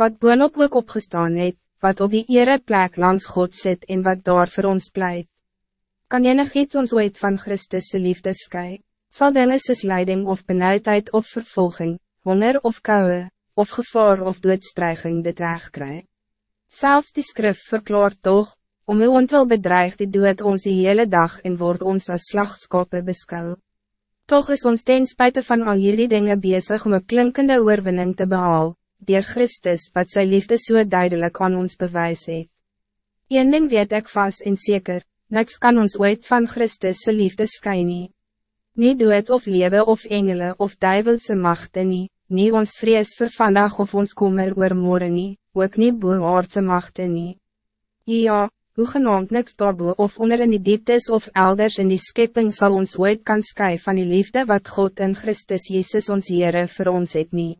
wat boonop ook opgestaan het, wat op die ere plek langs God zit en wat daar voor ons pleit. Kan enig iets ons ooit van Christus' liefde sky? Sal dinge soos leiding of benauwdheid of vervolging, honger of koue, of gevaar of doodstreiging dit wegkry? Zelfs die skrif verklaart toch, om uw ontwil bedreig die dood ons die hele dag en word ons als slagskope beskou. Toch is ons ten spijt van al jullie dingen bezig om een klinkende oorwinning te behalen dier Christus wat sy liefde so duidelijk aan ons bewys het. Een ding weet ik vast en zeker, niks kan ons ooit van Christus liefde skyn nie. Nie dood of lewe of engele of duivelse machte nie, nie ons vrees vir vandag of ons kommer oor morgen nie, ook nie boehaardse machte nie. Ja, hoe genaamd niks daarboe of onder in die dieptes of elders in die schepping zal ons ooit kan sky van die liefde wat God in Christus Jezus ons Heere voor ons het nie.